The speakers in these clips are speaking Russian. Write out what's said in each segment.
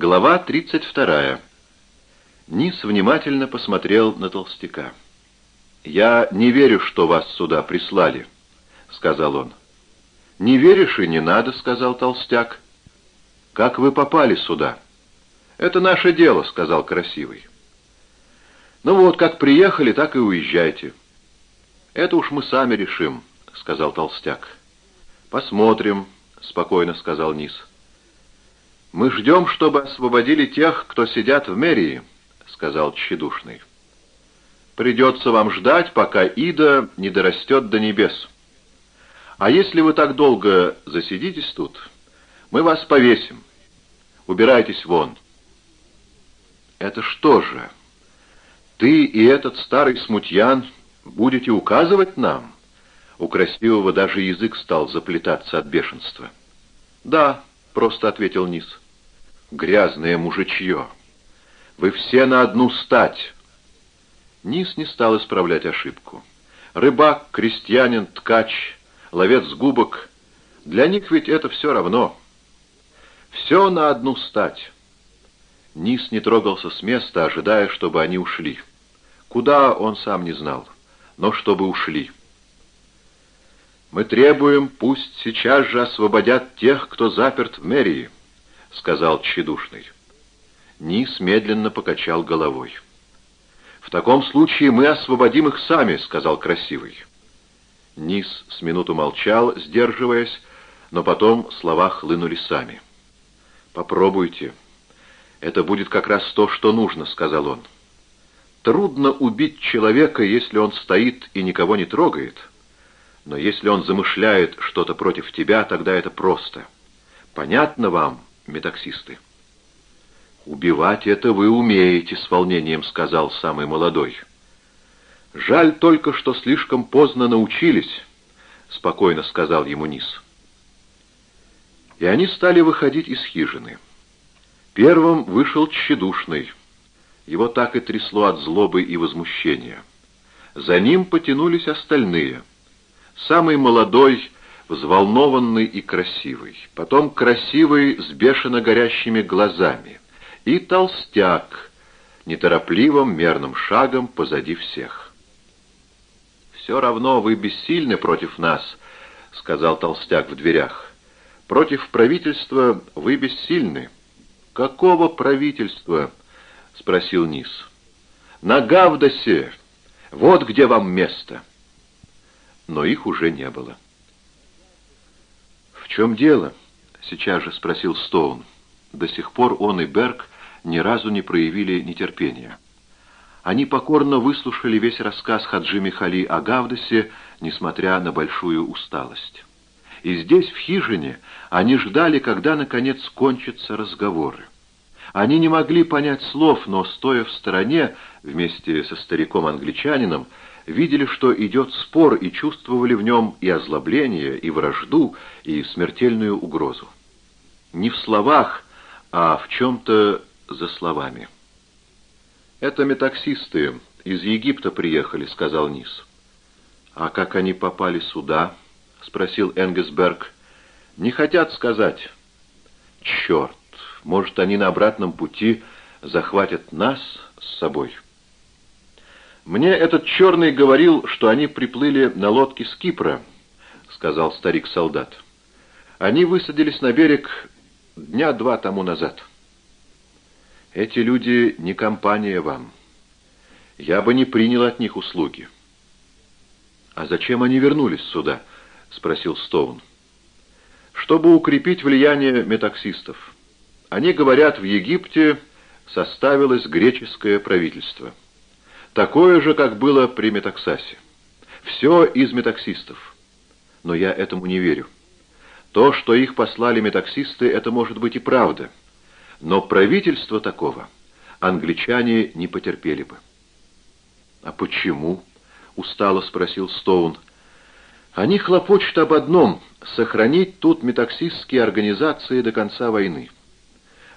Глава 32. Низ внимательно посмотрел на толстяка. «Я не верю, что вас сюда прислали», — сказал он. «Не веришь и не надо», — сказал толстяк. «Как вы попали сюда?» «Это наше дело», — сказал красивый. «Ну вот, как приехали, так и уезжайте». «Это уж мы сами решим», — сказал толстяк. «Посмотрим», — спокойно сказал Низ. «Мы ждем, чтобы освободили тех, кто сидят в мэрии», — сказал тщедушный. «Придется вам ждать, пока Ида не дорастет до небес. А если вы так долго засидитесь тут, мы вас повесим. Убирайтесь вон». «Это что же? Ты и этот старый смутьян будете указывать нам?» У красивого даже язык стал заплетаться от бешенства. «Да», — просто ответил Низ. «Грязное мужичье! Вы все на одну стать!» Низ не стал исправлять ошибку. Рыбак, крестьянин, ткач, ловец губок — для них ведь это все равно. Все на одну стать. Низ не трогался с места, ожидая, чтобы они ушли. Куда, он сам не знал, но чтобы ушли. «Мы требуем, пусть сейчас же освободят тех, кто заперт в мэрии», — сказал тщедушный. Низ медленно покачал головой. «В таком случае мы освободим их сами», — сказал красивый. Низ с минуту молчал, сдерживаясь, но потом слова хлынули сами. «Попробуйте. Это будет как раз то, что нужно», — сказал он. «Трудно убить человека, если он стоит и никого не трогает». Но если он замышляет что-то против тебя, тогда это просто. Понятно вам, метаксисты? «Убивать это вы умеете», — с волнением сказал самый молодой. «Жаль только, что слишком поздно научились», — спокойно сказал ему Низ. И они стали выходить из хижины. Первым вышел тщедушный. Его так и трясло от злобы и возмущения. За ним потянулись остальные — Самый молодой, взволнованный и красивый. Потом красивый с бешено горящими глазами. И толстяк, неторопливым мерным шагом позади всех. «Все равно вы бессильны против нас», — сказал толстяк в дверях. «Против правительства вы бессильны». «Какого правительства?» — спросил Низ. «На Гавдосе! Вот где вам место!» Но их уже не было. «В чем дело?» — сейчас же спросил Стоун. До сих пор он и Берг ни разу не проявили нетерпения. Они покорно выслушали весь рассказ Хаджи Михали о Гавдосе, несмотря на большую усталость. И здесь, в хижине, они ждали, когда, наконец, кончатся разговоры. Они не могли понять слов, но, стоя в стороне, вместе со стариком-англичанином, видели, что идет спор, и чувствовали в нем и озлобление, и вражду, и смертельную угрозу. Не в словах, а в чем-то за словами. «Это метаксисты, из Египта приехали», — сказал Низ. «А как они попали сюда?» — спросил Энгесберг. «Не хотят сказать». «Черт! Может, они на обратном пути захватят нас с собой?» «Мне этот черный говорил, что они приплыли на лодке с Кипра», — сказал старик-солдат. «Они высадились на берег дня два тому назад». «Эти люди не компания вам. Я бы не принял от них услуги». «А зачем они вернулись сюда?» — спросил Стоун. «Чтобы укрепить влияние метаксистов. Они говорят, в Египте составилось греческое правительство». Такое же, как было при Метаксасе. Все из метаксистов. Но я этому не верю. То, что их послали метаксисты, это может быть и правда. Но правительство такого англичане не потерпели бы. «А почему?» — устало спросил Стоун. «Они хлопочут об одном — сохранить тут метаксистские организации до конца войны.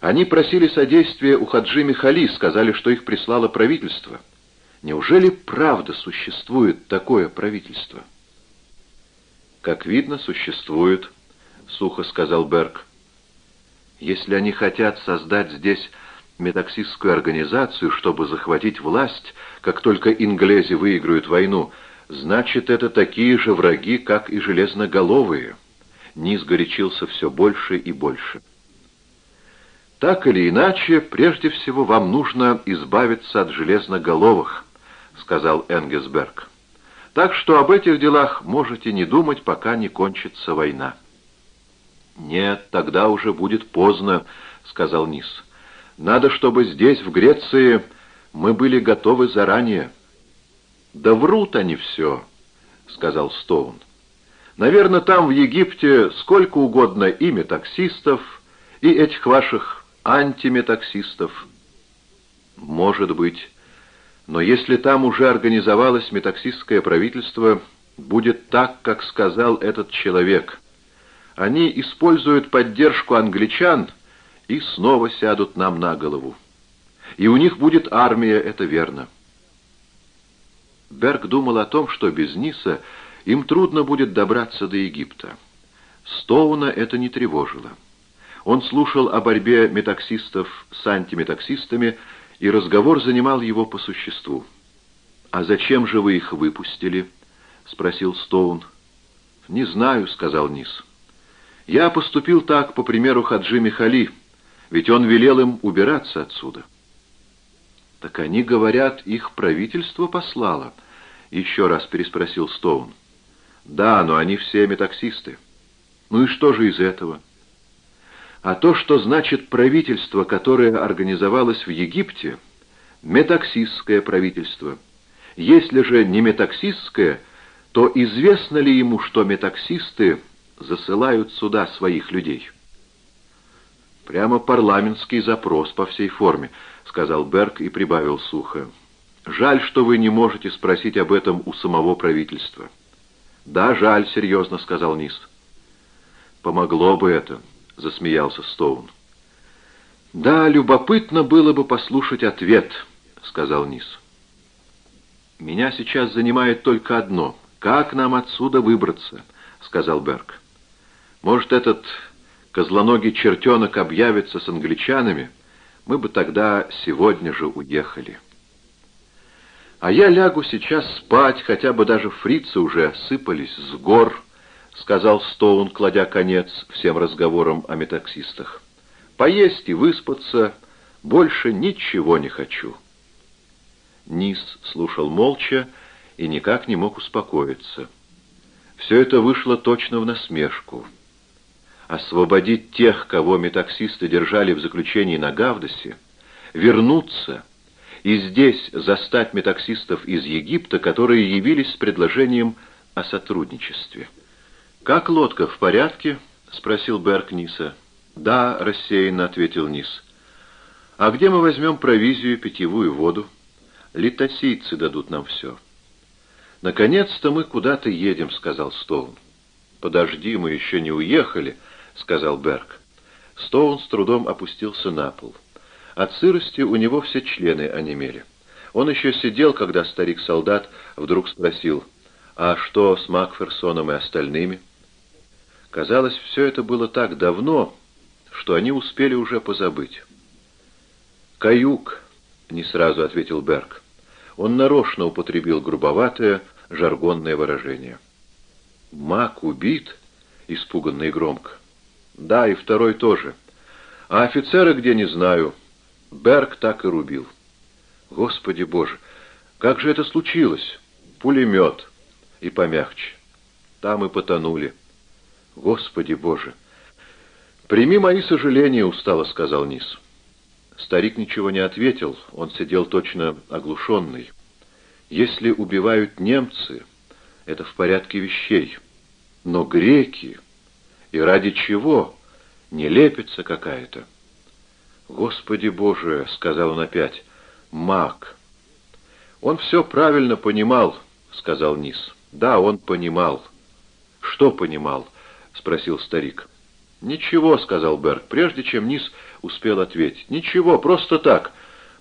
Они просили содействия у Хаджи Михали, сказали, что их прислало правительство». Неужели правда существует такое правительство? Как видно, существует, сухо сказал Берг. Если они хотят создать здесь метаксистскую организацию, чтобы захватить власть, как только инглези выиграют войну, значит, это такие же враги, как и железноголовые. Низ горячился все больше и больше. Так или иначе, прежде всего вам нужно избавиться от железноголовых, сказал Энгесберг. Так что об этих делах можете не думать, пока не кончится война. Нет, тогда уже будет поздно, сказал Низ. Надо, чтобы здесь, в Греции, мы были готовы заранее. Да врут они все, сказал Стоун. Наверное, там, в Египте, сколько угодно имя таксистов и этих ваших антиметаксистов. Может быть. Но если там уже организовалось метаксистское правительство, будет так, как сказал этот человек. Они используют поддержку англичан и снова сядут нам на голову. И у них будет армия, это верно. Берг думал о том, что без Ниса им трудно будет добраться до Египта. Стоуна это не тревожило. Он слушал о борьбе метаксистов с антиметаксистами, и разговор занимал его по существу. «А зачем же вы их выпустили?» — спросил Стоун. «Не знаю», — сказал Низ. «Я поступил так, по примеру Хаджи Михали, ведь он велел им убираться отсюда». «Так они говорят, их правительство послало», — еще раз переспросил Стоун. «Да, но они все метаксисты». «Ну и что же из этого?» А то, что значит правительство, которое организовалось в Египте, метаксистское правительство. Если же не метаксистское, то известно ли ему, что метаксисты засылают сюда своих людей? «Прямо парламентский запрос по всей форме», — сказал Берг и прибавил сухо. «Жаль, что вы не можете спросить об этом у самого правительства». «Да, жаль», — серьезно сказал Низ. «Помогло бы это» засмеялся Стоун. «Да, любопытно было бы послушать ответ», — сказал Низ. «Меня сейчас занимает только одно. Как нам отсюда выбраться?» — сказал Берг. «Может, этот козлоногий чертенок объявится с англичанами? Мы бы тогда сегодня же уехали». «А я лягу сейчас спать, хотя бы даже фрицы уже сыпались с гор», — сказал Стоун, кладя конец всем разговорам о метаксистах. «Поесть и выспаться больше ничего не хочу». Низ слушал молча и никак не мог успокоиться. Все это вышло точно в насмешку. Освободить тех, кого метаксисты держали в заключении на Гавдосе, вернуться и здесь застать метаксистов из Египта, которые явились с предложением о сотрудничестве. «Как лодка, в порядке?» — спросил Берг Ниса. «Да», — рассеянно ответил Нис. «А где мы возьмем провизию, питьевую воду? Литосийцы дадут нам все». «Наконец-то мы куда-то едем», — сказал Стоун. «Подожди, мы еще не уехали», — сказал Берг. Стоун с трудом опустился на пол. От сырости у него все члены онемели. Он еще сидел, когда старик-солдат вдруг спросил, «А что с Макферсоном и остальными?» Казалось, все это было так давно, что они успели уже позабыть. «Каюк», — не сразу ответил Берг. Он нарочно употребил грубоватое, жаргонное выражение. «Мак убит?» — испуганно и громко. «Да, и второй тоже. А офицеры где, не знаю. Берг так и рубил». «Господи Боже, как же это случилось? Пулемет. И помягче. Там и потонули». Господи Боже! Прими мои сожаления, устало сказал Низ. Старик ничего не ответил, он сидел точно оглушенный. Если убивают немцы, это в порядке вещей. Но греки... И ради чего? Нелепица какая-то. «Господи Боже!» — сказал он опять. «Маг!» «Он все правильно понимал», — сказал Низ. «Да, он понимал». «Что понимал?» — спросил старик. «Ничего», — сказал Берг, прежде чем Низ успел ответить. «Ничего, просто так.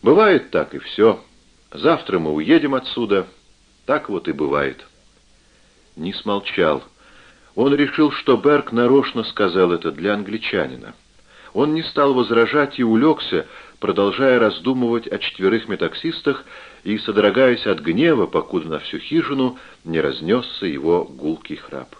Бывает так, и все. Завтра мы уедем отсюда. Так вот и бывает». Низ молчал. Он решил, что Берг нарочно сказал это для англичанина. Он не стал возражать и улегся, продолжая раздумывать о четверых метаксистах и содрогаясь от гнева, покуда на всю хижину не разнесся его гулкий храп.